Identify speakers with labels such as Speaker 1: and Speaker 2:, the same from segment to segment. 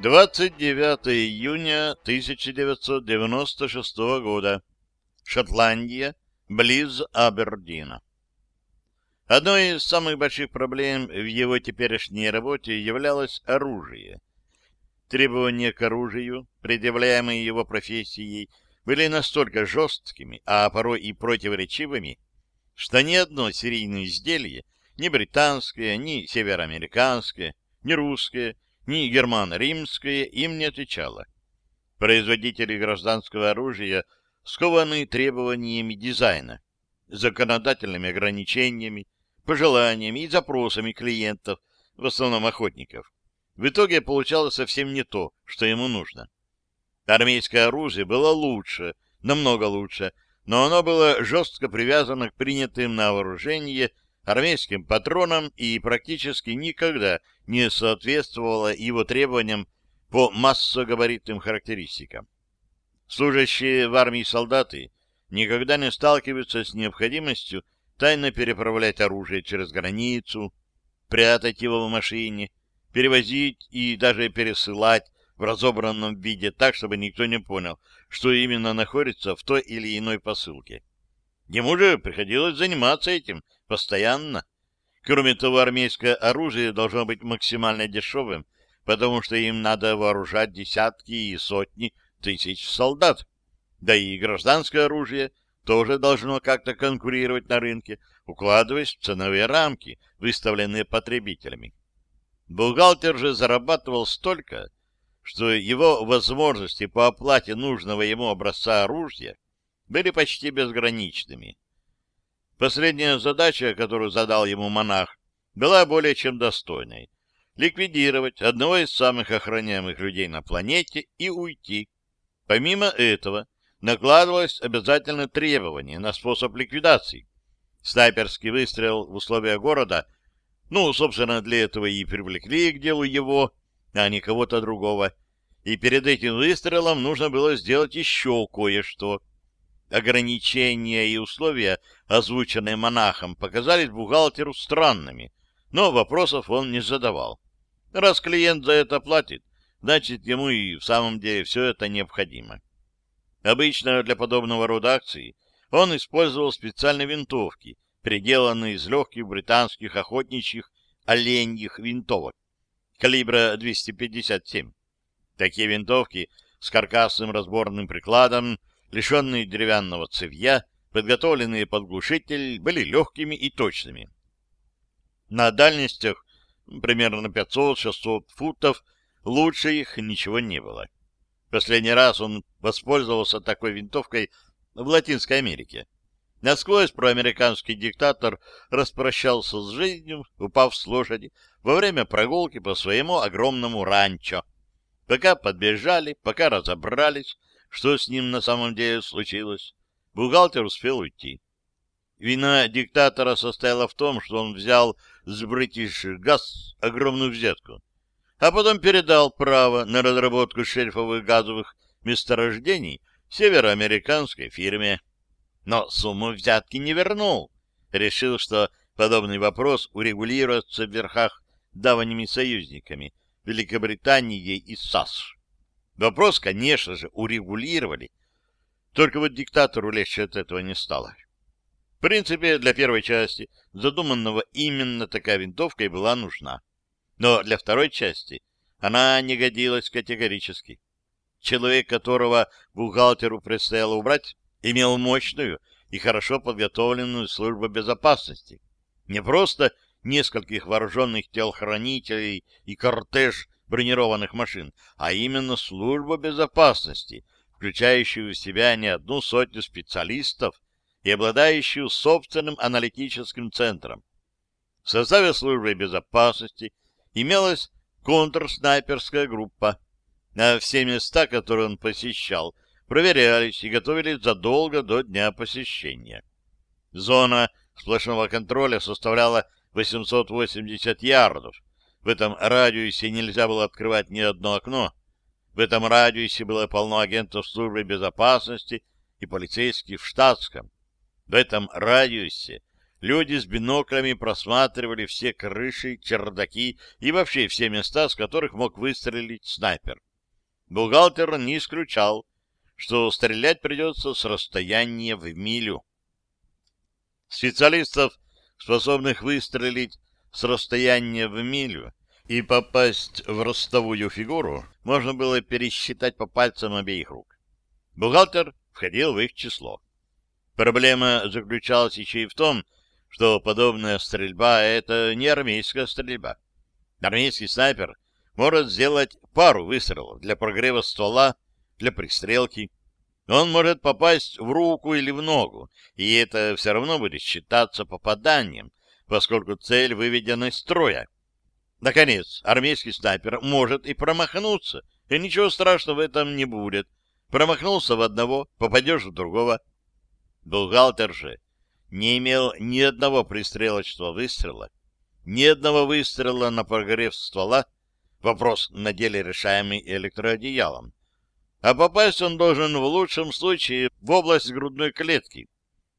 Speaker 1: 29 июня 1996 года. Шотландия, близ Абердина. Одной из самых больших проблем в его теперешней работе являлось оружие. Требования к оружию, предъявляемые его профессией, были настолько жесткими, а порой и противоречивыми, что ни одно серийное изделие, ни британское, ни североамериканское, ни русское, ни германо-римское им не отвечало. Производители гражданского оружия скованы требованиями дизайна, законодательными ограничениями, пожеланиями и запросами клиентов, в основном охотников. В итоге получалось совсем не то, что ему нужно. Армейское оружие было лучше, намного лучше, но оно было жестко привязано к принятым на вооружение армейским патронам и практически никогда не соответствовало его требованиям по массогабаритным характеристикам. Служащие в армии солдаты никогда не сталкиваются с необходимостью тайно переправлять оружие через границу, прятать его в машине, перевозить и даже пересылать в разобранном виде так, чтобы никто не понял, что именно находится в той или иной посылке. Ему же приходилось заниматься этим постоянно. Кроме того, армейское оружие должно быть максимально дешевым, потому что им надо вооружать десятки и сотни тысяч солдат. Да и гражданское оружие тоже должно как-то конкурировать на рынке, укладываясь в ценовые рамки, выставленные потребителями. Бухгалтер же зарабатывал столько, что его возможности по оплате нужного ему образца оружия были почти безграничными. Последняя задача, которую задал ему монах, была более чем достойной — ликвидировать одного из самых охраняемых людей на планете и уйти. Помимо этого, накладывалось обязательное требование на способ ликвидации. Снайперский выстрел в условиях города, ну, собственно, для этого и привлекли к делу его, а не кого-то другого. И перед этим выстрелом нужно было сделать еще кое-что — Ограничения и условия, озвученные монахом, показались бухгалтеру странными, но вопросов он не задавал. Раз клиент за это платит, значит, ему и в самом деле все это необходимо. Обычно для подобного рода акций он использовал специальные винтовки, приделанные из легких британских охотничьих оленьих винтовок калибра 257. Такие винтовки с каркасным разборным прикладом лишенные деревянного цевья, подготовленные под глушитель, были легкими и точными. На дальностях примерно 500-600 футов лучше их ничего не было. Последний раз он воспользовался такой винтовкой в Латинской Америке. Насквозь проамериканский диктатор распрощался с жизнью, упав с лошади, во время прогулки по своему огромному ранчо. Пока подбежали, пока разобрались, что с ним на самом деле случилось. Бухгалтер успел уйти. Вина диктатора состояла в том, что он взял с British Gas огромную взятку, а потом передал право на разработку шельфовых газовых месторождений североамериканской фирме. Но сумму взятки не вернул. Решил, что подобный вопрос урегулируется в верхах давними союзниками Великобританией и САС. Вопрос, конечно же, урегулировали, только вот диктатору легче от этого не стало. В принципе, для первой части задуманного именно такая винтовка и была нужна. Но для второй части она не годилась категорически. Человек, которого бухгалтеру предстояло убрать, имел мощную и хорошо подготовленную службу безопасности. Не просто нескольких вооруженных телохранителей и кортеж бронированных машин, а именно службу безопасности, включающую в себя не одну сотню специалистов и обладающую собственным аналитическим центром. В составе службы безопасности имелась контрснайперская группа, а все места, которые он посещал, проверялись и готовились задолго до дня посещения. Зона сплошного контроля составляла 880 ярдов, в этом радиусе нельзя было открывать ни одно окно. В этом радиусе было полно агентов службы безопасности и полицейских в штатском. В этом радиусе люди с биноклями просматривали все крыши, чердаки и вообще все места, с которых мог выстрелить снайпер. Бухгалтер не исключал, что стрелять придется с расстояния в милю. Специалистов, способных выстрелить с расстояния в милю и попасть в ростовую фигуру, можно было пересчитать по пальцам обеих рук. Бухгалтер входил в их число. Проблема заключалась еще и в том, что подобная стрельба — это не армейская стрельба. Армейский снайпер может сделать пару выстрелов для прогрева ствола, для пристрелки. Он может попасть в руку или в ногу, и это все равно будет считаться попаданием, поскольку цель выведена из строя. Наконец, армейский снайпер может и промахнуться, и ничего страшного в этом не будет. Промахнулся в одного, попадешь в другого. Бухгалтер же не имел ни одного пристрелочного выстрела, ни одного выстрела на прогрев ствола, вопрос на деле решаемый электроодеялом. А попасть он должен в лучшем случае в область грудной клетки,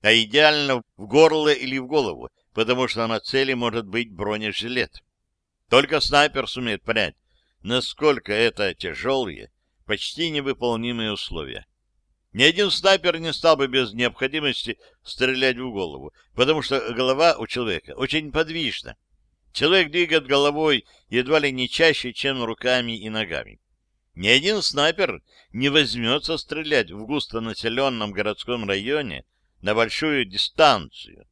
Speaker 1: а идеально в горло или в голову, потому что на цели может быть бронежилет. Только снайпер сумеет понять, насколько это тяжелые, почти невыполнимые условия. Ни один снайпер не стал бы без необходимости стрелять в голову, потому что голова у человека очень подвижна. Человек двигает головой едва ли не чаще, чем руками и ногами. Ни один снайпер не возьмется стрелять в густонаселенном городском районе на большую дистанцию.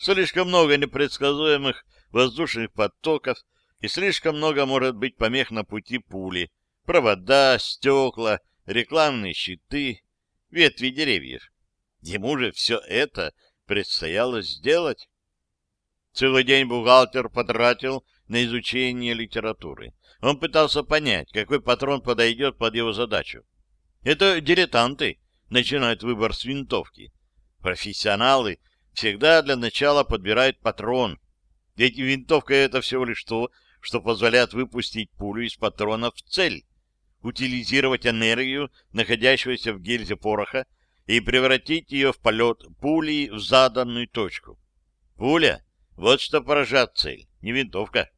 Speaker 1: Слишком много непредсказуемых воздушных потоков и слишком много может быть помех на пути пули, провода, стекла, рекламные щиты, ветви деревьев. Ему же все это предстояло сделать. Целый день бухгалтер потратил на изучение литературы. Он пытался понять, какой патрон подойдет под его задачу. Это дилетанты начинают выбор с винтовки. Профессионалы всегда для начала подбирают патрон. Ведь винтовка — это всего лишь то, что позволяет выпустить пулю из патрона в цель, утилизировать энергию, находящуюся в гильзе пороха, и превратить ее в полет пули в заданную точку. Пуля — вот что поражает цель, не винтовка.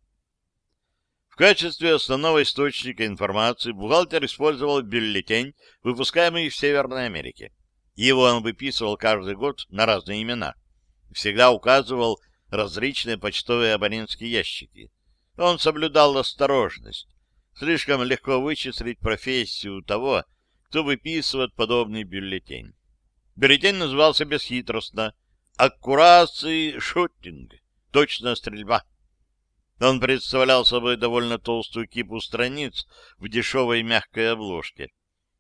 Speaker 1: В качестве основного источника информации бухгалтер использовал бюллетень, выпускаемый в Северной Америке. Его он выписывал каждый год на разные имена. Всегда указывал различные почтовые абонентские ящики. Он соблюдал осторожность. Слишком легко вычислить профессию того, кто выписывает подобный бюллетень. Бюллетень назывался бесхитростно «Аккурации шутинг», точная стрельба. Он представлял собой довольно толстую кипу страниц в дешевой мягкой обложке.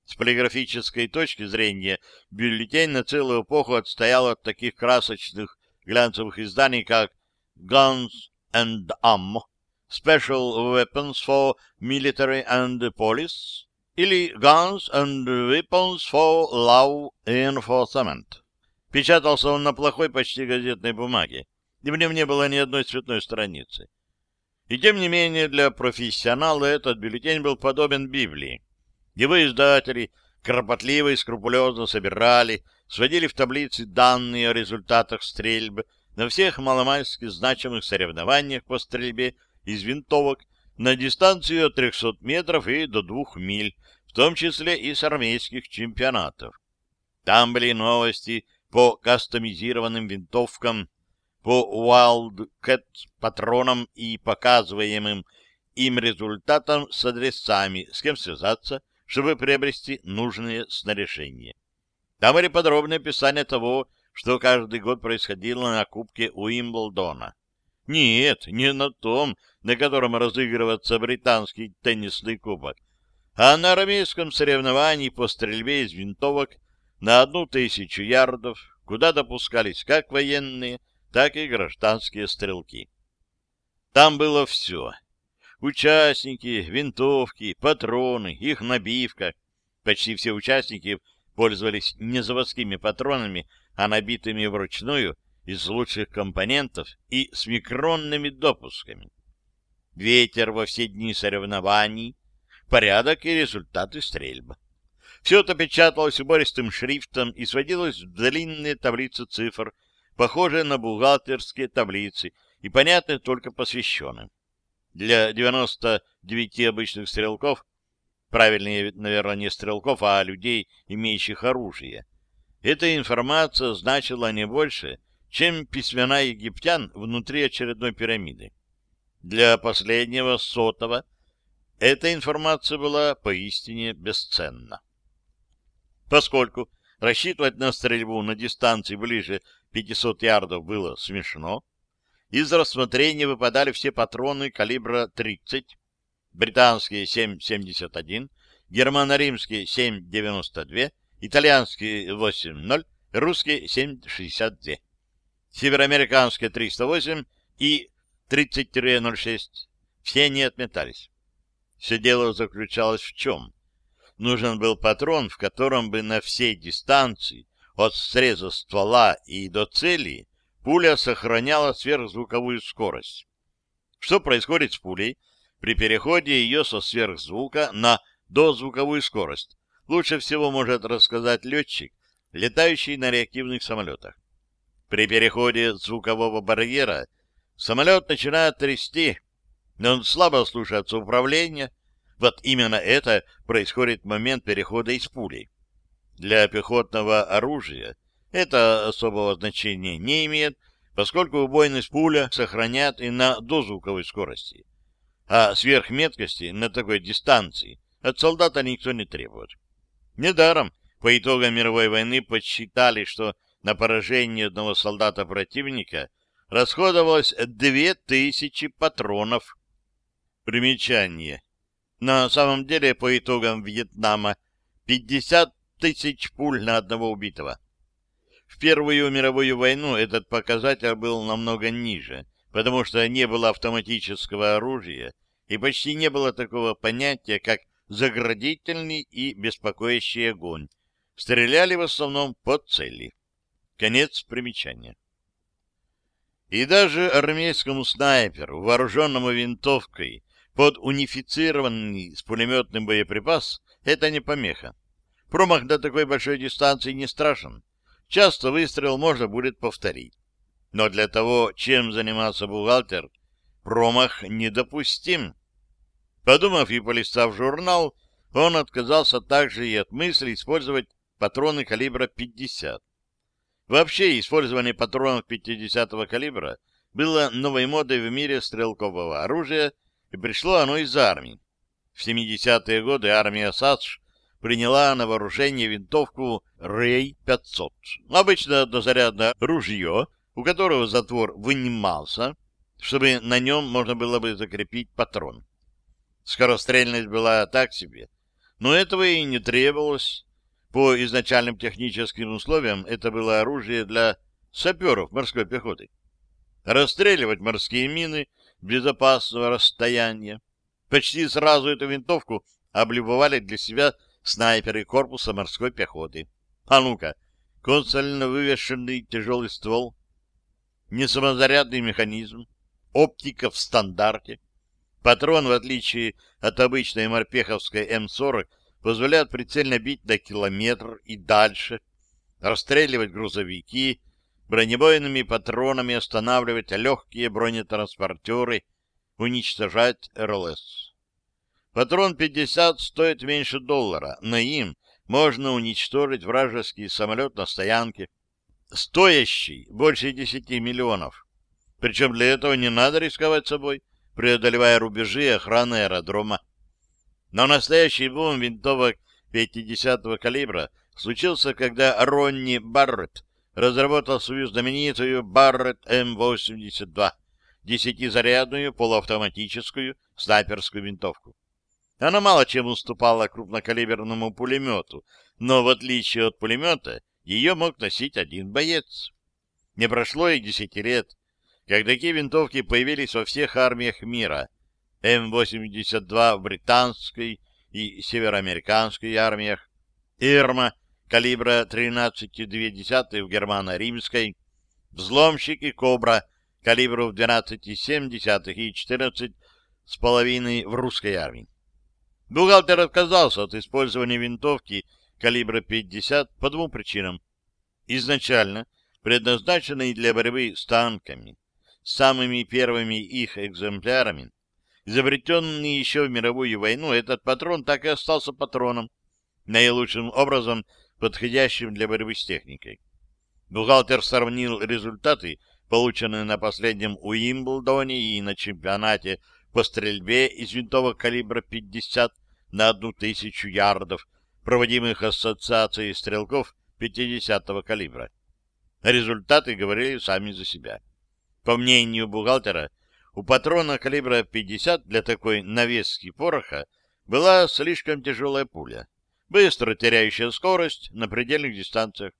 Speaker 1: С полиграфической точки зрения бюллетень на целую эпоху отстоял от таких красочных глянцевых изданий, как Guns and Ammo, Special Weapons for Military and Police или Guns and Weapons for Law Enforcement. Печатался он на плохой почти газетной бумаге, и в нем не было ни одной цветной страницы. И тем не менее для профессионала этот бюллетень был подобен Библии. Его издатели кропотливо и скрупулезно собирали, сводили в таблицы данные о результатах стрельбы на всех маломальски значимых соревнованиях по стрельбе из винтовок на дистанцию от 300 метров и до 2 миль, в том числе и с армейских чемпионатов. Там были новости по кастомизированным винтовкам, по Wildcat патронам и показываемым им результатам с адресами, с кем связаться, чтобы приобрести нужные снаряжения. Там были подробное описание того, что каждый год происходило на Кубке Уимблдона. Нет, не на том, на котором разыгрывается британский теннисный кубок, а на армейском соревновании по стрельбе из винтовок на одну тысячу ярдов, куда допускались как военные, так и гражданские стрелки. Там было все. Участники, винтовки, патроны, их набивка. Почти все участники пользовались не заводскими патронами, а набитыми вручную из лучших компонентов и с микронными допусками. Ветер во все дни соревнований, порядок и результаты стрельбы. Все это печаталось убористым шрифтом и сводилось в длинные таблицы цифр, похожие на бухгалтерские таблицы и понятны только посвященным. Для 99 обычных стрелков, правильнее, наверное, не стрелков, а людей, имеющих оружие, эта информация значила не больше, чем письмена египтян внутри очередной пирамиды. Для последнего сотого эта информация была поистине бесценна. Поскольку рассчитывать на стрельбу на дистанции ближе 500 ярдов было смешно, из рассмотрения выпадали все патроны калибра 30, британские 7,71, германо-римские 7,92, итальянские 8,0, русские 7,62, североамериканские 308 и 30-06. Все они отметались. Все дело заключалось в чем? нужен был патрон, в котором бы на всей дистанции от среза ствола и до цели пуля сохраняла сверхзвуковую скорость. Что происходит с пулей при переходе ее со сверхзвука на дозвуковую скорость? Лучше всего может рассказать летчик, летающий на реактивных самолетах. При переходе звукового барьера самолет начинает трясти, но он слабо слушается управления, вот именно это происходит в момент перехода из пули. Для пехотного оружия это особого значения не имеет, поскольку убойность пуля сохранят и на дозвуковой скорости. А сверхметкости на такой дистанции от солдата никто не требует. Недаром по итогам мировой войны подсчитали, что на поражение одного солдата противника расходовалось 2000 патронов. Примечание. На самом деле, по итогам Вьетнама, 50 тысяч пуль на одного убитого. В Первую мировую войну этот показатель был намного ниже, потому что не было автоматического оружия и почти не было такого понятия, как заградительный и беспокоящий огонь. Стреляли в основном по цели. Конец примечания. И даже армейскому снайперу, вооруженному винтовкой, под унифицированный с пулеметным боеприпас — это не помеха. Промах до такой большой дистанции не страшен. Часто выстрел можно будет повторить. Но для того, чем занимался бухгалтер, промах недопустим. Подумав и полистав журнал, он отказался также и от мысли использовать патроны калибра 50. Вообще, использование патронов 50-го калибра было новой модой в мире стрелкового оружия и пришло оно из армии. В 70-е годы армия САСШ приняла на вооружение винтовку Рей-500. Обычно однозарядное ружье, у которого затвор вынимался, чтобы на нем можно было бы закрепить патрон. Скорострельность была так себе, но этого и не требовалось. По изначальным техническим условиям это было оружие для саперов морской пехоты. Расстреливать морские мины — безопасного расстояния. Почти сразу эту винтовку облюбовали для себя снайперы корпуса морской пехоты. А ну-ка, консольно вывешенный тяжелый ствол, несамозарядный механизм, оптика в стандарте. Патрон, в отличие от обычной морпеховской М-40, позволяет прицельно бить до километр и дальше, расстреливать грузовики, бронебойными патронами останавливать легкие бронетранспортеры, уничтожать РЛС. Патрон 50 стоит меньше доллара, но им можно уничтожить вражеский самолет на стоянке, стоящий больше 10 миллионов. Причем для этого не надо рисковать собой, преодолевая рубежи охраны аэродрома. Но настоящий бум винтовок 50-го калибра случился, когда Ронни Барретт разработал свою знаменитую Барретт М-82, десятизарядную полуавтоматическую снайперскую винтовку. Она мало чем уступала крупнокалиберному пулемету, но в отличие от пулемета ее мог носить один боец. Не прошло и десяти лет, как такие винтовки появились во всех армиях мира. М-82 в британской и североамериканской армиях, Ирма калибра 13,2 в германо-римской, взломщик и кобра калибров 12,7 и 14,5 в русской армии. Бухгалтер отказался от использования винтовки калибра 50 по двум причинам. Изначально предназначенный для борьбы с танками. Самыми первыми их экземплярами, изобретенный еще в мировую войну, этот патрон так и остался патроном, наилучшим образом подходящим для борьбы с техникой. Бухгалтер сравнил результаты, полученные на последнем Уимблдоне и на чемпионате по стрельбе из винтовок калибра 50 на одну тысячу ярдов, проводимых Ассоциацией стрелков 50-го калибра. Результаты говорили сами за себя. По мнению бухгалтера, у патрона калибра 50 для такой навески пороха была слишком тяжелая пуля, быстро теряющая скорость на предельных дистанциях.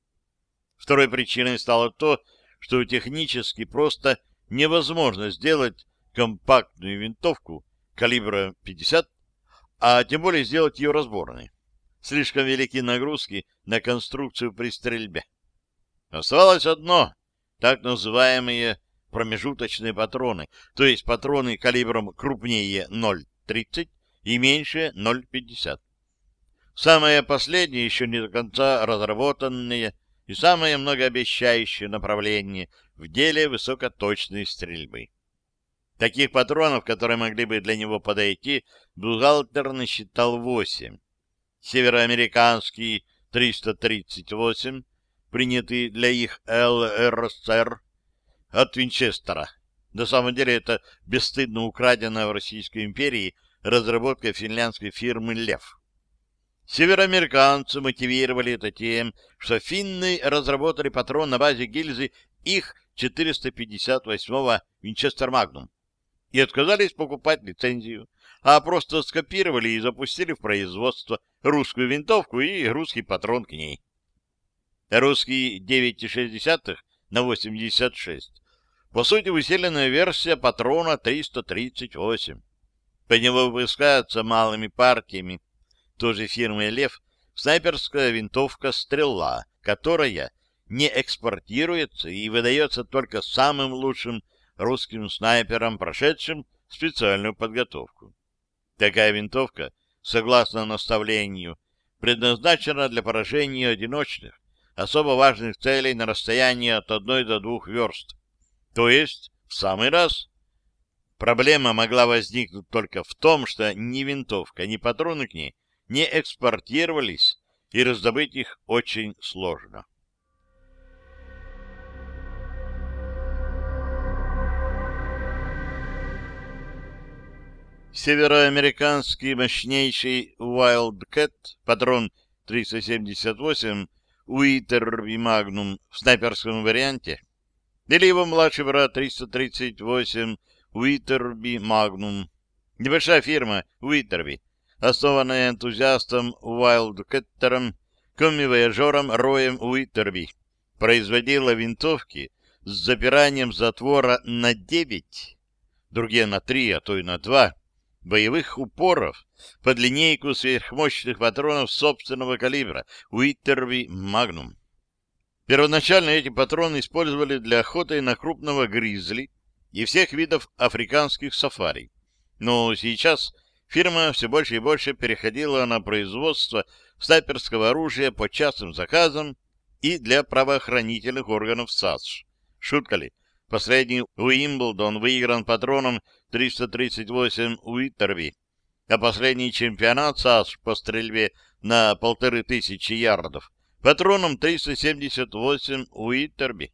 Speaker 1: Второй причиной стало то, что технически просто невозможно сделать компактную винтовку калибра 50, а тем более сделать ее разборной. Слишком велики нагрузки на конструкцию при стрельбе. Оставалось одно, так называемые промежуточные патроны, то есть патроны калибром крупнее 0,30 и меньше 0,50. Самое последнее, еще не до конца разработанное и самое многообещающее направление в деле высокоточной стрельбы. Таких патронов, которые могли бы для него подойти, бухгалтер насчитал 8. Североамериканский 338, принятый для их ЛРСР, от Винчестера. На самом деле это бесстыдно украденная в Российской империи разработка финляндской фирмы «Лев». Североамериканцы мотивировали это тем, что финны разработали патрон на базе гильзы их 458-го Винчестер Магнум и отказались покупать лицензию, а просто скопировали и запустили в производство русскую винтовку и русский патрон к ней. Русский 9,6 на 86 по сути, усиленная версия патрона 338. По нему выпускается малыми партиями той же фирмы «Лев» снайперская винтовка «Стрела», которая не экспортируется и выдается только самым лучшим русским снайперам, прошедшим специальную подготовку. Такая винтовка, согласно наставлению, предназначена для поражения одиночных, особо важных целей на расстоянии от одной до двух верст, то есть в самый раз. Проблема могла возникнуть только в том, что ни винтовка, ни патроны к ней не экспортировались, и раздобыть их очень сложно. Североамериканский мощнейший Wildcat, патрон 378, Уитерби Магнум в снайперском варианте, или его младший брат 338 Уитерби Магнум. Небольшая фирма Уитерби, основанная энтузиастом Уайлдкеттером, коммивояжером Роем Уитерби, производила винтовки с запиранием затвора на 9, другие на 3, а то и на 2, боевых упоров под линейку сверхмощных патронов собственного калибра Уитерби Магнум. Первоначально эти патроны использовали для охоты на крупного гризли и всех видов африканских сафари. Но сейчас фирма все больше и больше переходила на производство снайперского оружия по частным заказам и для правоохранительных органов САСШ. Шутка ли? Последний Уимблдон выигран патроном 338 Уиттерби, а последний чемпионат САСШ по стрельбе на полторы тысячи ярдов патроном 378 Уиттерби.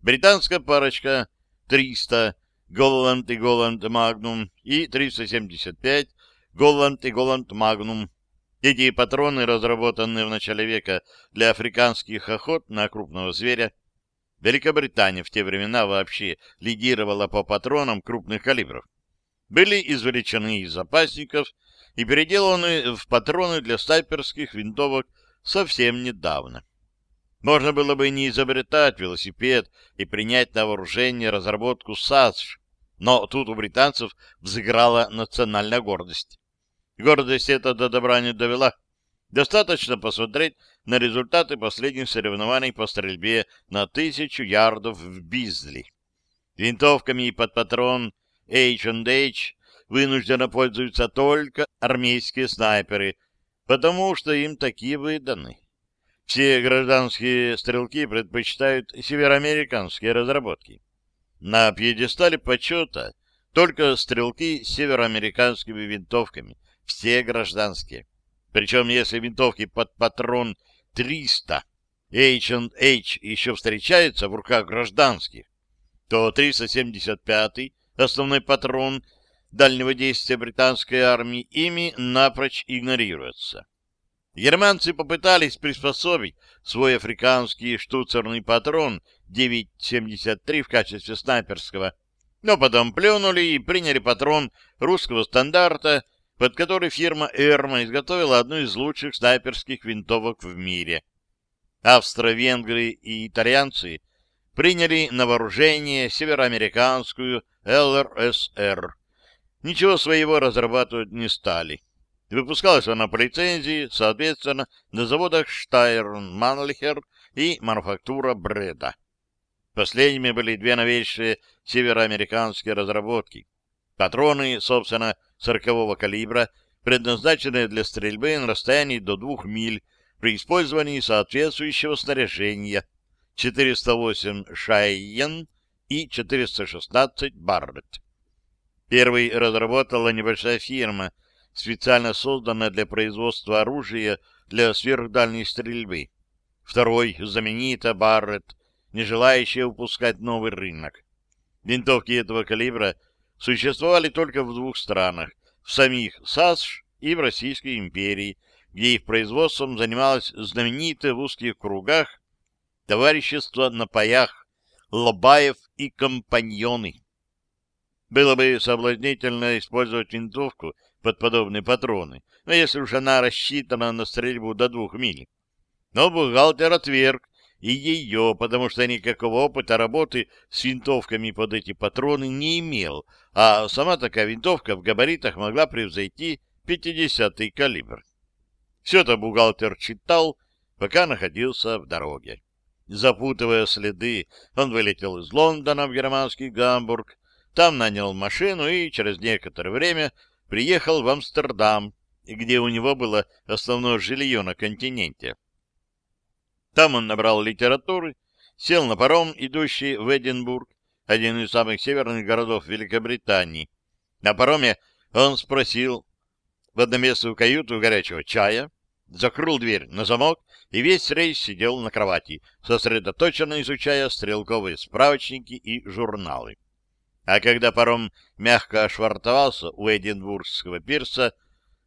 Speaker 1: Британская парочка 300 Голланд и Голланд Магнум и 375 Голланд и Голланд Магнум. Эти патроны, разработанные в начале века для африканских охот на крупного зверя, Великобритания в те времена вообще лидировала по патронам крупных калибров, были извлечены из запасников и переделаны в патроны для снайперских винтовок совсем недавно. Можно было бы не изобретать велосипед и принять на вооружение разработку САСШ, но тут у британцев взыграла национальная гордость. Гордость эта до добра не довела. Достаточно посмотреть на результаты последних соревнований по стрельбе на тысячу ярдов в Бизли. Винтовками под патрон H&H вынужденно пользуются только армейские снайперы — потому что им такие выданы. Все гражданские стрелки предпочитают североамериканские разработки. На пьедестале почета только стрелки с североамериканскими винтовками, все гражданские. Причем, если винтовки под патрон 300 H&H еще встречаются в руках гражданских, то 375-й, основной патрон дальнего действия британской армии, ими напрочь игнорируется. Германцы попытались приспособить свой африканский штуцерный патрон 9,73 в качестве снайперского, но потом плюнули и приняли патрон русского стандарта, под который фирма «Эрма» изготовила одну из лучших снайперских винтовок в мире. Австро-венгры и итальянцы приняли на вооружение североамериканскую ЛРСР. Ничего своего разрабатывать не стали. Выпускалась она по лицензии, соответственно, на заводах Штайрн, Манлихер и мануфактура Бреда. Последними были две новейшие североамериканские разработки. Патроны, собственно, 40-го калибра, предназначенные для стрельбы на расстоянии до двух миль при использовании соответствующего снаряжения 408 Шайен и 416 Барретт. Первый разработала небольшая фирма, специально созданная для производства оружия для сверхдальней стрельбы. Второй знаменита Барретт, не желающая упускать новый рынок. Винтовки этого калибра существовали только в двух странах, в самих САСШ и в Российской империи, где их производством занималось знаменитое в узких кругах товарищество на паях Лобаев и компаньоны. Было бы соблазнительно использовать винтовку под подобные патроны, но если уж она рассчитана на стрельбу до двух миль. Но бухгалтер отверг и ее, потому что никакого опыта работы с винтовками под эти патроны не имел, а сама такая винтовка в габаритах могла превзойти 50-й калибр. Все это бухгалтер читал, пока находился в дороге. Запутывая следы, он вылетел из Лондона в германский Гамбург, там нанял машину и через некоторое время приехал в Амстердам, где у него было основное жилье на континенте. Там он набрал литературы, сел на паром, идущий в Эдинбург, один из самых северных городов Великобритании. На пароме он спросил в одноместную каюту горячего чая, закрыл дверь на замок и весь рейс сидел на кровати, сосредоточенно изучая стрелковые справочники и журналы. А когда паром мягко ошвартовался у Эдинбургского пирса,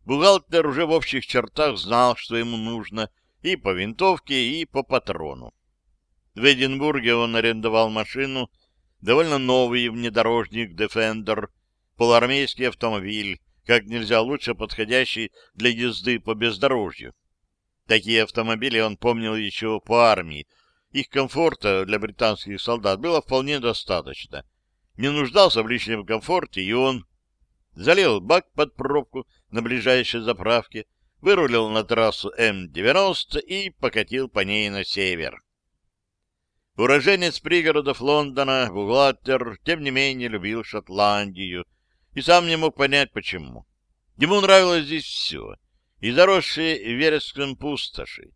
Speaker 1: бухгалтер уже в общих чертах знал, что ему нужно и по винтовке, и по патрону. В Эдинбурге он арендовал машину, довольно новый внедорожник Defender, полуармейский автомобиль, как нельзя лучше подходящий для езды по бездорожью. Такие автомобили он помнил еще по армии. Их комфорта для британских солдат было вполне достаточно. Не нуждался в лишнем комфорте, и он залил бак под пробку на ближайшей заправке, вырулил на трассу М-90 и покатил по ней на север. Уроженец пригородов Лондона, бухгалтер, тем не менее любил Шотландию, и сам не мог понять, почему. Ему нравилось здесь все, и заросшие вереском пустоши,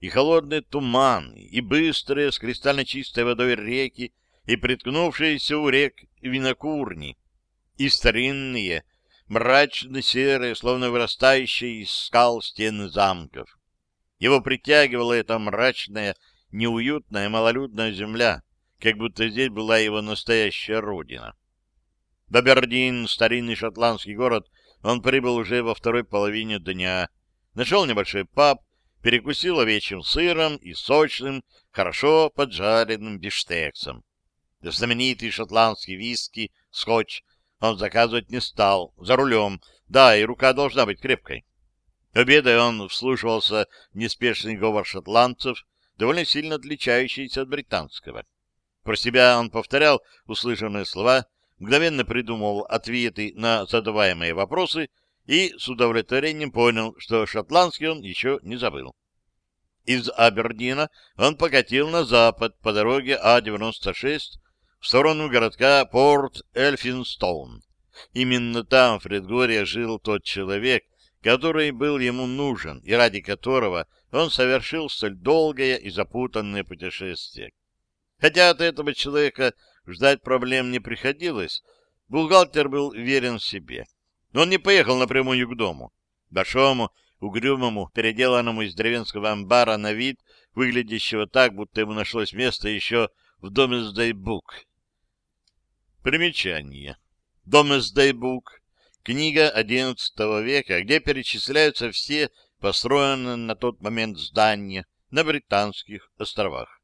Speaker 1: и холодные туманы, и быстрые с кристально чистой водой реки, и приткнувшиеся у рек винокурни, и старинные, мрачно-серые, словно вырастающие из скал стены замков. Его притягивала эта мрачная, неуютная, малолюдная земля, как будто здесь была его настоящая родина. Бабердин, старинный шотландский город, он прибыл уже во второй половине дня. Нашел небольшой паб, перекусил овечьим сыром и сочным, хорошо поджаренным биштексом. Знаменитый шотландский виски, скотч, он заказывать не стал, за рулем, да, и рука должна быть крепкой. Обедая он вслушивался в неспешный говор шотландцев, довольно сильно отличающийся от британского. Про себя он повторял услышанные слова, мгновенно придумывал ответы на задаваемые вопросы и с удовлетворением понял, что шотландский он еще не забыл. Из Абердина он покатил на запад по дороге А-96 в сторону городка Порт Эльфинстоун. Именно там в предгорье жил тот человек, который был ему нужен и ради которого он совершил столь долгое и запутанное путешествие. Хотя от этого человека ждать проблем не приходилось, бухгалтер был верен себе. Он не поехал напрямую к дому. Большому, угрюмому, переделанному из деревенского амбара на вид, выглядящего так, будто ему нашлось место еще в доме с Дайбук. Примечание. Дом с Дайбук. Книга XI века, где перечисляются все построенные на тот момент здания на Британских островах.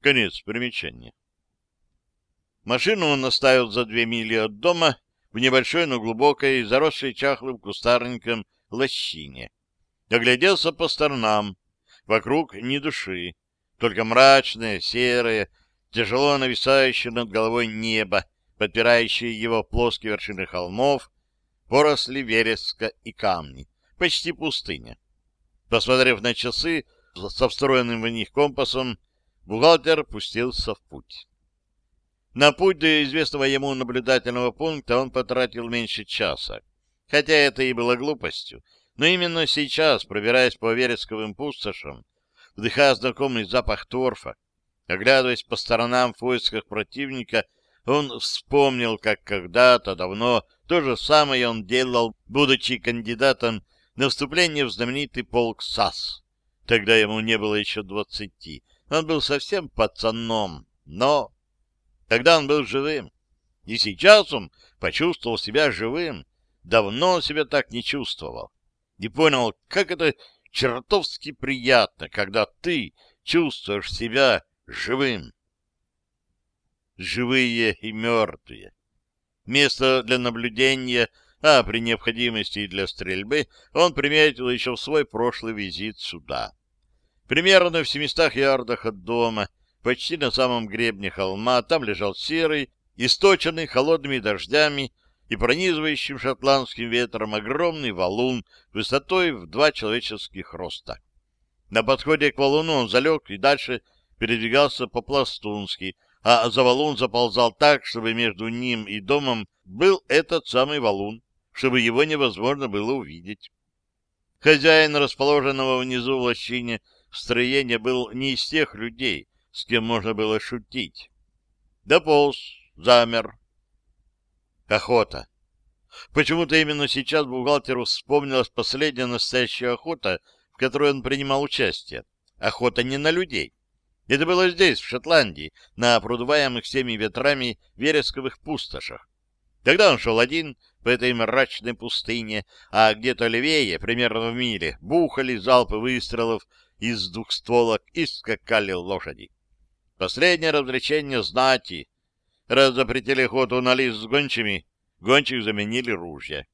Speaker 1: Конец примечания. Машину он оставил за две мили от дома в небольшой, но глубокой, заросшей чахлым кустарником лощине. Огляделся по сторонам. Вокруг ни души, только мрачное, серое, тяжело нависающее над головой небо, подпирающие его плоские вершины холмов, поросли вереска и камни. Почти пустыня. Посмотрев на часы со встроенным в них компасом, бухгалтер пустился в путь. На путь до известного ему наблюдательного пункта он потратил меньше часа. Хотя это и было глупостью, но именно сейчас, пробираясь по вересковым пустошам, вдыхая знакомый запах торфа, оглядываясь по сторонам в поисках противника, он вспомнил, как когда-то давно то же самое он делал, будучи кандидатом на вступление в знаменитый полк САС. Тогда ему не было еще двадцати. Он был совсем пацаном, но Тогда он был живым. И сейчас он почувствовал себя живым. Давно он себя так не чувствовал. И понял, как это чертовски приятно, когда ты чувствуешь себя живым. Живые и мертвые. Место для наблюдения, а при необходимости и для стрельбы, он приметил еще в свой прошлый визит сюда. Примерно в 700 ярдах от дома — Почти на самом гребне холма там лежал серый, источенный холодными дождями и пронизывающим шотландским ветром огромный валун высотой в два человеческих роста. На подходе к валуну он залег и дальше передвигался по-пластунски, а за валун заползал так, чтобы между ним и домом был этот самый валун, чтобы его невозможно было увидеть. Хозяин расположенного внизу в лощине строения был не из тех людей, с кем можно было шутить. Дополз, замер. Охота. Почему-то именно сейчас бухгалтеру вспомнилась последняя настоящая охота, в которой он принимал участие. Охота не на людей. Это было здесь, в Шотландии, на продуваемых всеми ветрами вересковых пустошах. Тогда он шел один по этой мрачной пустыне, а где-то левее, примерно в миле, бухали залпы выстрелов из двухстволок и скакали лошади. Последнее развлечение знати. Раз запретили охоту на лис с гончими, гончих заменили ружья.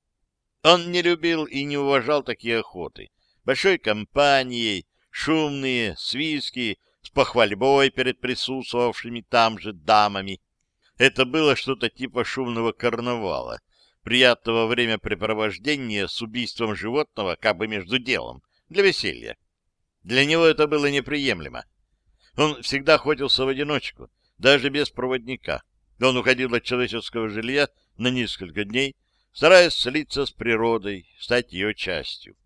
Speaker 1: Он не любил и не уважал такие охоты. Большой компанией, шумные, свиски, с похвальбой перед присутствовавшими там же дамами. Это было что-то типа шумного карнавала, приятного времяпрепровождения с убийством животного как бы между делом, для веселья. Для него это было неприемлемо. Он всегда охотился в одиночку, даже без проводника. Он уходил от человеческого жилья на несколько дней, стараясь слиться с природой, стать ее частью.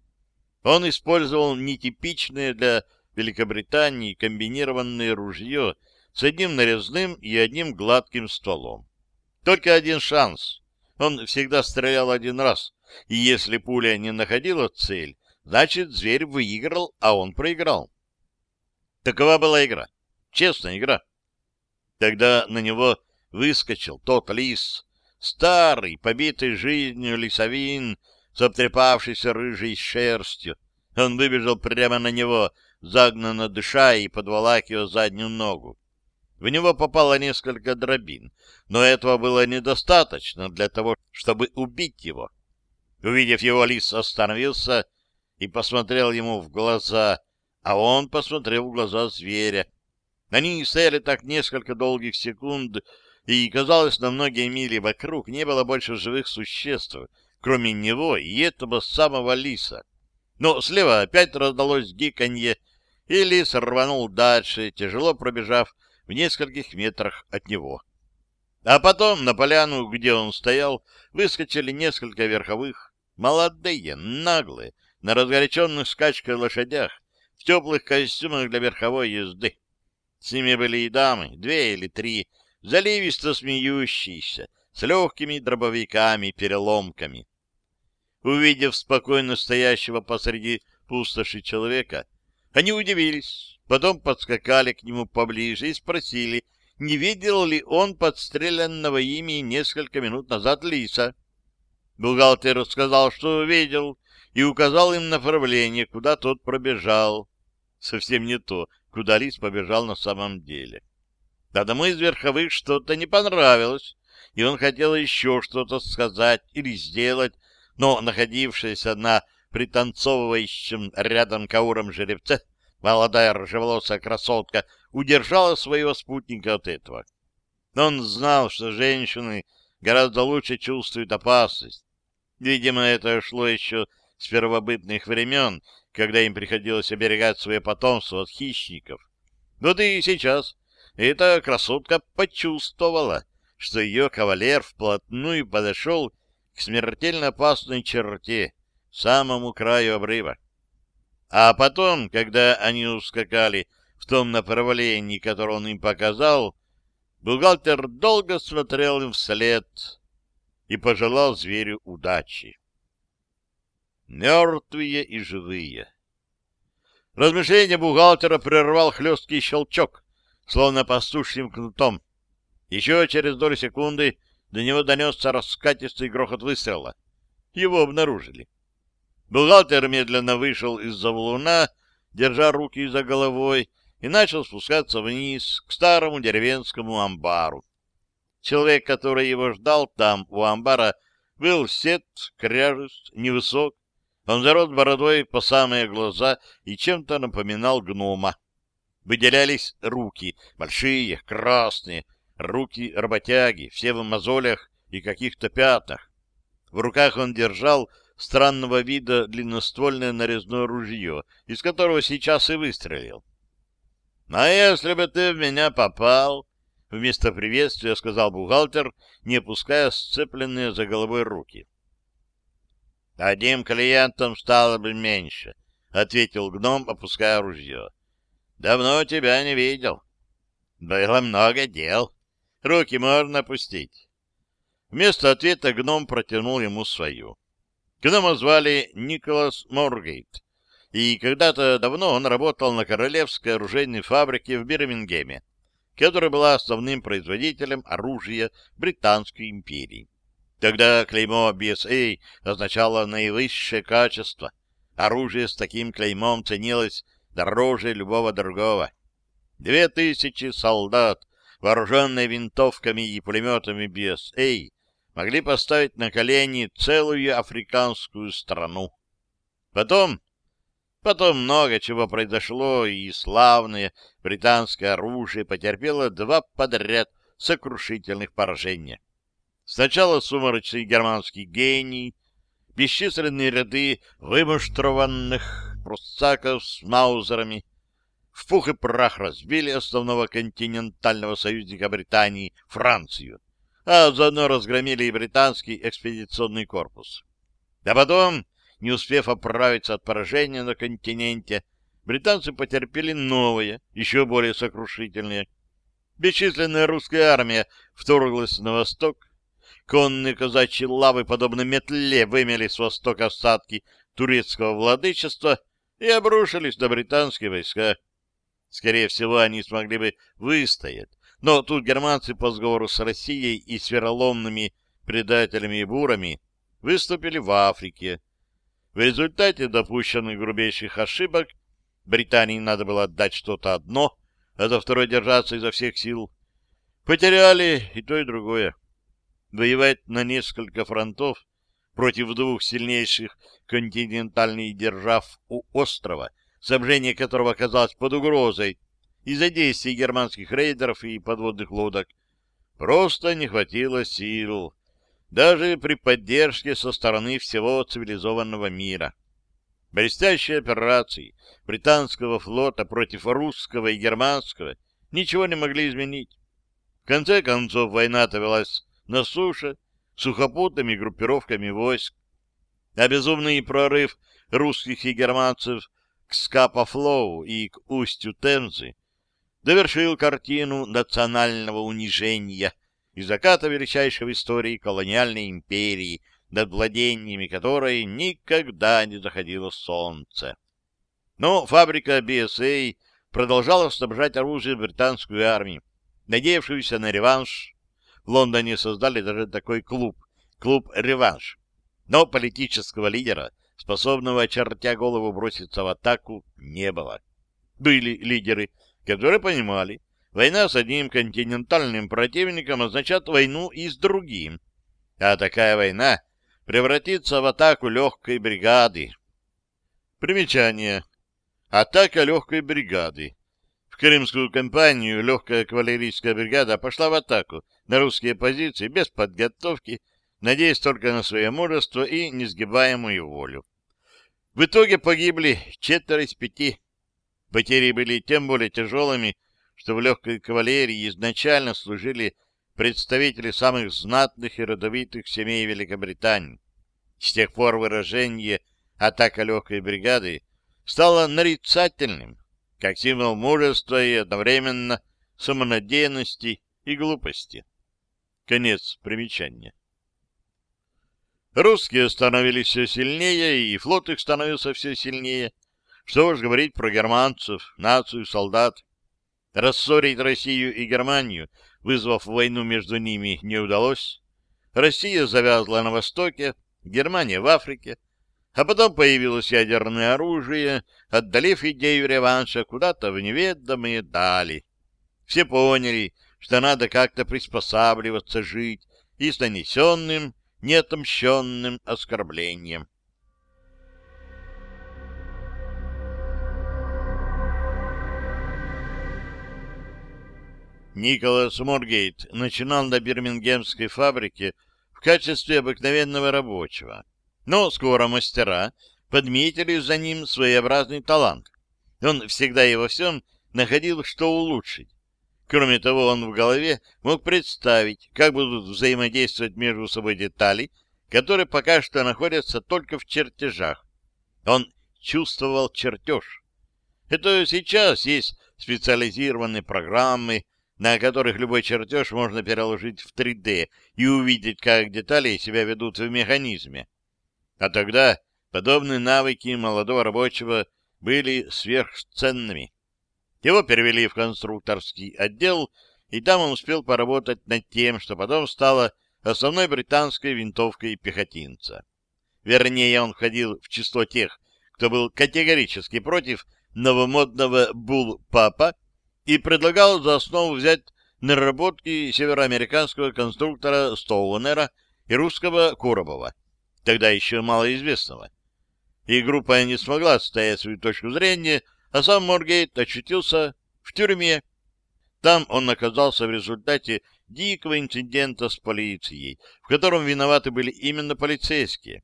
Speaker 1: Он использовал нетипичное для Великобритании комбинированное ружье с одним нарезным и одним гладким стволом. Только один шанс. Он всегда стрелял один раз, и если пуля не находила цель, значит, зверь выиграл, а он проиграл. Такова была игра. Честная игра. Тогда на него выскочил тот лис, старый, побитый жизнью лисовин, с обтрепавшейся рыжей шерстью. Он выбежал прямо на него, загнанно дыша и подволакивая заднюю ногу. В него попало несколько дробин, но этого было недостаточно для того, чтобы убить его. Увидев его, лис остановился и посмотрел ему в глаза, а он посмотрел в глаза зверя. Они стояли так несколько долгих секунд, и, казалось, на многие мили вокруг не было больше живых существ, кроме него и этого самого лиса. Но слева опять раздалось гиканье, и лис рванул дальше, тяжело пробежав в нескольких метрах от него. А потом на поляну, где он стоял, выскочили несколько верховых, молодые, наглые, на разгоряченных скачках лошадях, в теплых костюмах для верховой езды. С ними были и дамы, две или три, заливисто смеющиеся, с легкими дробовиками-переломками. Увидев спокойно стоящего посреди пустоши человека, они удивились, потом подскакали к нему поближе и спросили, не видел ли он подстрелянного ими несколько минут назад лиса. Бухгалтер сказал, что видел, и указал им направление, куда тот пробежал. Совсем не то, куда лис побежал на самом деле. Одному из верховых что-то не понравилось, и он хотел еще что-то сказать или сделать, но находившаяся на пританцовывающем рядом кауром жеребце молодая рыжеволосая красотка удержала своего спутника от этого. Он знал, что женщины гораздо лучше чувствуют опасность. Видимо, это шло еще с первобытных времен, когда им приходилось оберегать свое потомство от хищников. Вот и сейчас эта красотка почувствовала, что ее кавалер вплотную подошел к смертельно опасной черте, самому краю обрыва. А потом, когда они ускакали в том направлении, которое он им показал, бухгалтер долго смотрел им вслед и пожелал зверю удачи. Мертвые и живые. Размышление бухгалтера прервал хлесткий щелчок, словно пастушьим кнутом. Еще через долю секунды до него донесся раскатистый грохот выстрела. Его обнаружили. Бухгалтер медленно вышел из-за валуна, держа руки за головой, и начал спускаться вниз, к старому деревенскому амбару. Человек, который его ждал там, у амбара, был сед, кряжест, невысок. Он зарос бородой по самые глаза и чем-то напоминал гнома. Выделялись руки, большие, красные, руки работяги, все в мозолях и каких-то пятнах. В руках он держал странного вида длинноствольное нарезное ружье, из которого сейчас и выстрелил. — А если бы ты в меня попал? — вместо приветствия сказал бухгалтер, не опуская сцепленные за головой руки. — Одним клиентом стало бы меньше, — ответил гном, опуская ружье. — Давно тебя не видел. — Было много дел. Руки можно опустить. Вместо ответа гном протянул ему свою. Гнома звали Николас Моргейт, и когда-то давно он работал на Королевской оружейной фабрике в Бирмингеме, которая была основным производителем оружия Британской империи. Тогда клеймо BSA означало наивысшее качество. Оружие с таким клеймом ценилось дороже любого другого. Две тысячи солдат, вооруженные винтовками и пулеметами BSA, могли поставить на колени целую африканскую страну. Потом, потом много чего произошло, и славное британское оружие потерпело два подряд сокрушительных поражения. Сначала сумрачный германский гений, бесчисленные ряды вымуштрованных пруссаков с маузерами, в пух и прах разбили основного континентального союзника Британии, Францию а заодно разгромили и британский экспедиционный корпус. А потом, не успев оправиться от поражения на континенте, британцы потерпели новое, еще более сокрушительное. Бесчисленная русская армия вторглась на восток, конные казачьи лавы, подобно метле, вымели с востока остатки турецкого владычества и обрушились на британские войска. Скорее всего, они смогли бы выстоять, но тут германцы по сговору с Россией и с вероломными предателями и бурами выступили в Африке. В результате допущенных грубейших ошибок Британии надо было отдать что-то одно, а за второе держаться изо всех сил. Потеряли и то, и другое. Воевать на несколько фронтов против двух сильнейших континентальных держав у острова, снабжение которого оказалось под угрозой, из-за действий германских рейдеров и подводных лодок просто не хватило сил, даже при поддержке со стороны всего цивилизованного мира. Блестящие операции британского флота против русского и германского ничего не могли изменить. В конце концов, война-то велась на суше, сухопутными группировками войск, а безумный прорыв русских и германцев к Скапа-Флоу и к устью Темзы, довершил картину национального унижения и заката величайшей в истории колониальной империи, над владениями которой никогда не заходило солнце. Но фабрика BSA продолжала снабжать оружием британскую армию, надеявшуюся на реванш. В Лондоне создали даже такой клуб, клуб «Реванш». Но политического лидера, способного, очертя голову, броситься в атаку, не было. Были лидеры, которые понимали, война с одним континентальным противником означает войну и с другим, а такая война превратится в атаку легкой бригады. Примечание. Атака легкой бригады. В Крымскую кампанию легкая кавалерийская бригада пошла в атаку на русские позиции без подготовки, надеясь только на свое мужество и несгибаемую волю. В итоге погибли четверо из пяти. Потери были тем более тяжелыми, что в легкой кавалерии изначально служили представители самых знатных и родовитых семей Великобритании. С тех пор выражение «атака легкой бригады» стало нарицательным, как символ мужества и одновременно самонадеянности и глупости. Конец примечания. Русские становились все сильнее, и флот их становился все сильнее. Что уж говорить про германцев, нацию солдат. Рассорить Россию и Германию, вызвав войну между ними, не удалось. Россия завязла на Востоке, Германия в Африке, а потом появилось ядерное оружие, отдалив идею реванша куда-то в неведомые дали. Все поняли, что надо как-то приспосабливаться жить и с нанесенным, неотомщенным оскорблением. Николас Моргейт начинал на бирмингемской фабрике в качестве обыкновенного рабочего. Но скоро мастера подметили за ним своеобразный талант. Он всегда и во всем находил, что улучшить. Кроме того, он в голове мог представить, как будут взаимодействовать между собой детали, которые пока что находятся только в чертежах. Он чувствовал чертеж. Это сейчас есть специализированные программы, на которых любой чертеж можно переложить в 3D и увидеть, как детали себя ведут в механизме. А тогда подобные навыки молодого рабочего были сверхценными. Его перевели в конструкторский отдел, и там он успел поработать над тем, что потом стало основной британской винтовкой пехотинца. Вернее, он входил в число тех, кто был категорически против новомодного «Булл-Папа», и предлагал за основу взять наработки североамериканского конструктора Стоунера и русского Коробова, тогда еще малоизвестного. И группа не смогла отстоять свою точку зрения, а сам Моргейт очутился в тюрьме. Там он оказался в результате дикого инцидента с полицией, в котором виноваты были именно полицейские.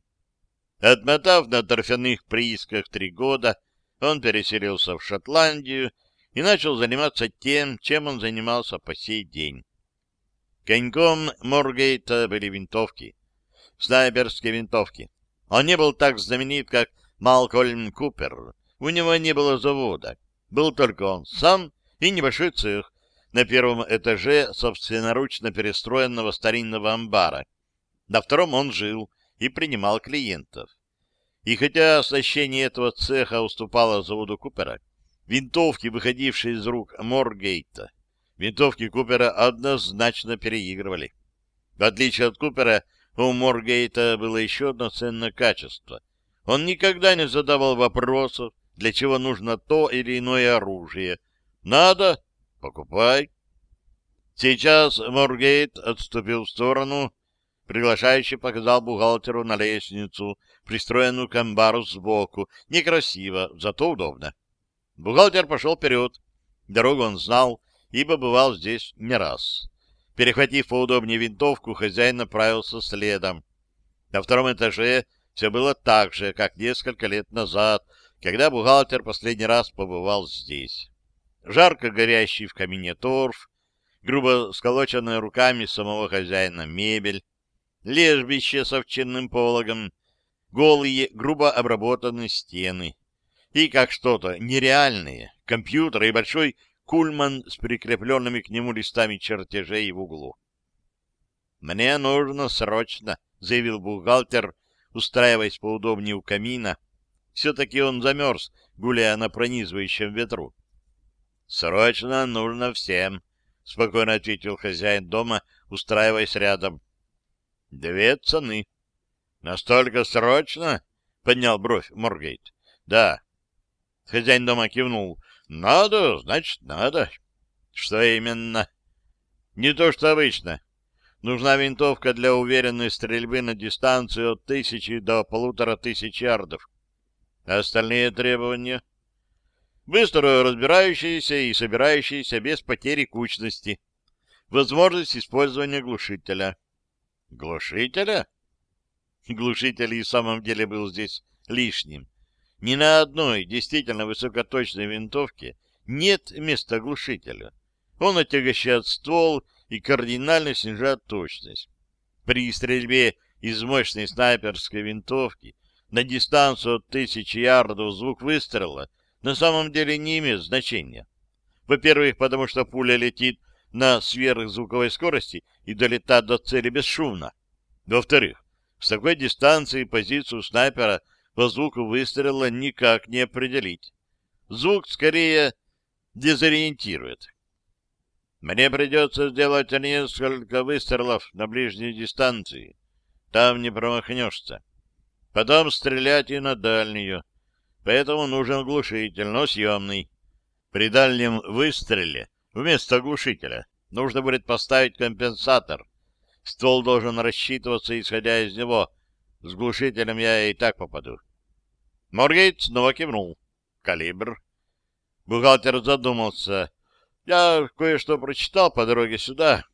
Speaker 1: Отмотав на торфяных приисках три года, он переселился в Шотландию, и начал заниматься тем, чем он занимался по сей день. Коньком Моргейта были винтовки, снайперские винтовки. Он не был так знаменит, как Малкольм Купер. У него не было завода. Был только он сам и небольшой цех на первом этаже собственноручно перестроенного старинного амбара. На втором он жил и принимал клиентов. И хотя оснащение этого цеха уступало заводу Купера, Винтовки, выходившие из рук Моргейта, винтовки Купера однозначно переигрывали. В отличие от Купера, у Моргейта было еще одно ценное качество. Он никогда не задавал вопросов, для чего нужно то или иное оружие. Надо — покупай. Сейчас Моргейт отступил в сторону, приглашающий показал бухгалтеру на лестницу, пристроенную к амбару сбоку. Некрасиво, зато удобно. Бухгалтер пошел вперед. Дорогу он знал, ибо бывал здесь не раз. Перехватив поудобнее винтовку, хозяин направился следом. На втором этаже все было так же, как несколько лет назад, когда бухгалтер последний раз побывал здесь. Жарко горящий в камине торф, грубо сколоченная руками самого хозяина мебель, лежбище с овчинным пологом, голые, грубо обработанные стены и как что-то нереальное, компьютер и большой кульман с прикрепленными к нему листами чертежей в углу. «Мне нужно срочно», — заявил бухгалтер, устраиваясь поудобнее у камина. Все-таки он замерз, гуляя на пронизывающем ветру. «Срочно нужно всем», — спокойно ответил хозяин дома, устраиваясь рядом. «Две цены». «Настолько срочно?» — поднял бровь Моргейт. «Да». Хозяин дома кивнул. «Надо, значит, надо». «Что именно?» «Не то, что обычно. Нужна винтовка для уверенной стрельбы на дистанцию от тысячи до полутора тысяч ярдов. Остальные требования?» быстро разбирающиеся и собирающиеся без потери кучности. Возможность использования глушителя. Глушителя? Глушитель и в самом деле был здесь лишним. Ни на одной действительно высокоточной винтовке нет места глушителя. Он отягощает ствол и кардинально снижает точность. При стрельбе из мощной снайперской винтовки на дистанцию от тысячи ярдов звук выстрела на самом деле не имеет значения. Во-первых, потому что пуля летит на сверхзвуковой скорости и долетает до цели бесшумно. Во-вторых, с такой дистанции позицию снайпера по звуку выстрела никак не определить. Звук скорее дезориентирует. Мне придется сделать несколько выстрелов на ближней дистанции. Там не промахнешься. Потом стрелять и на дальнюю поэтому нужен глушитель, но съемный. При дальнем выстреле вместо глушителя нужно будет поставить компенсатор. Ствол должен рассчитываться, исходя из него. С глушителем я и так попаду. Моргейт снова кивнул. Калибр. Бухгалтер задумался. Я кое-что прочитал по дороге сюда.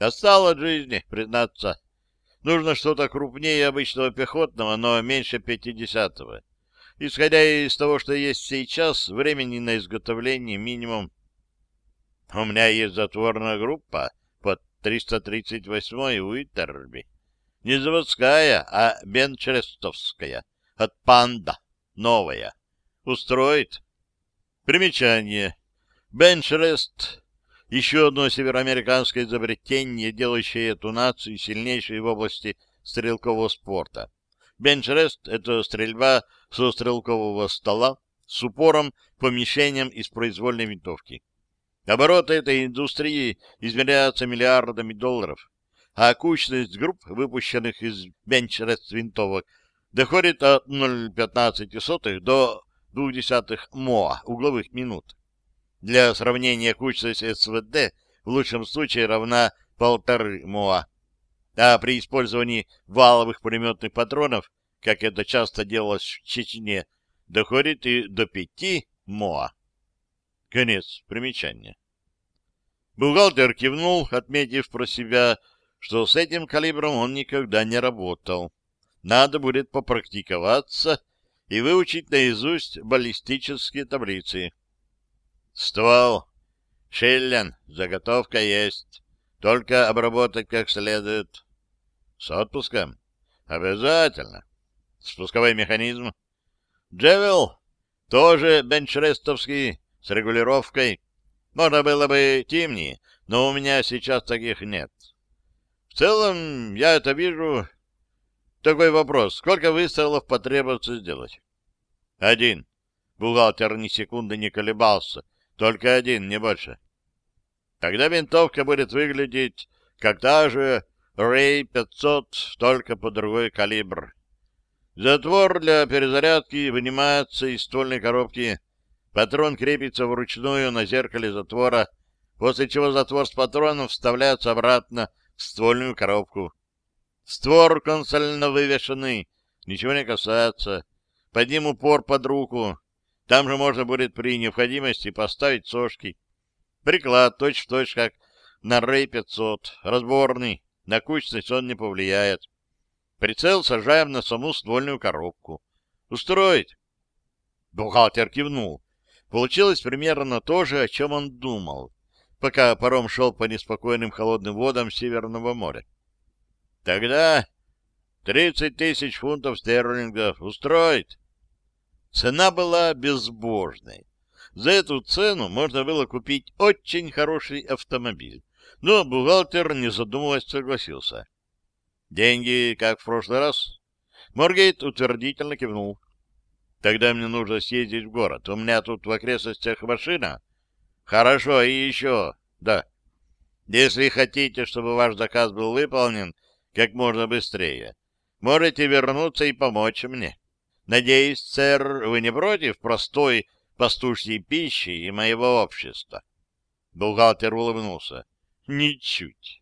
Speaker 1: Достал от жизни, признаться. Нужно что-то крупнее обычного пехотного, но меньше пятидесятого. Исходя из того, что есть сейчас, времени на изготовление минимум. У меня есть затворная группа под 338-й Уиттерби. Не заводская, а бенчрестовская. От Панда. Новая. Устроит. Примечание. Бенчрест — еще одно североамериканское изобретение, делающее эту нацию сильнейшей в области стрелкового спорта. Бенчрест — это стрельба со стрелкового стола с упором по мишеням из произвольной винтовки. Обороты этой индустрии измеряются миллиардами долларов, а кучность групп, выпущенных из бенчрест винтовок, доходит от 0,15 до 0,2 МОА угловых минут. Для сравнения кучность СВД в лучшем случае равна полторы МОА а при использовании валовых пулеметных патронов, как это часто делалось в Чечне, доходит и до пяти МОА. Конец примечания. Бухгалтер кивнул, отметив про себя, что с этим калибром он никогда не работал. Надо будет попрактиковаться и выучить наизусть баллистические таблицы. Ствол. Шиллен. Заготовка есть. Только обработать как следует. С отпуском? Обязательно. Спусковой механизм? Джевел? Тоже бенчрестовский, с регулировкой. Можно было бы темнее, но у меня сейчас таких нет. В целом, я это вижу. Такой вопрос. Сколько выстрелов потребуется сделать? Один. Бухгалтер ни секунды не колебался. Только один, не больше. Тогда винтовка будет выглядеть как та же Рэй-500, только по другой калибр. Затвор для перезарядки вынимается из ствольной коробки. Патрон крепится вручную на зеркале затвора, после чего затвор с патроном вставляется обратно в ствольную коробку. Створ консольно вывешенный, ничего не касается. Под ним упор под руку. Там же можно будет при необходимости поставить сошки. Приклад точь-в-точь, точь, как на Рэй-500, разборный. На кучность он не повлияет. Прицел сажаем на саму ствольную коробку. Устроить? Бухгалтер кивнул. Получилось примерно то же, о чем он думал, пока паром шел по неспокойным холодным водам Северного моря. Тогда тридцать тысяч фунтов стерлингов устроить. Цена была безбожной. За эту цену можно было купить очень хороший автомобиль. Но бухгалтер, не задумываясь, согласился. «Деньги, как в прошлый раз?» Моргейт утвердительно кивнул. «Тогда мне нужно съездить в город. У меня тут в окрестностях машина». «Хорошо, и еще...» «Да». «Если хотите, чтобы ваш заказ был выполнен как можно быстрее, можете вернуться и помочь мне. Надеюсь, сэр, вы не против простой пастушьей пищи и моего общества?» Бухгалтер улыбнулся. «Ничуть.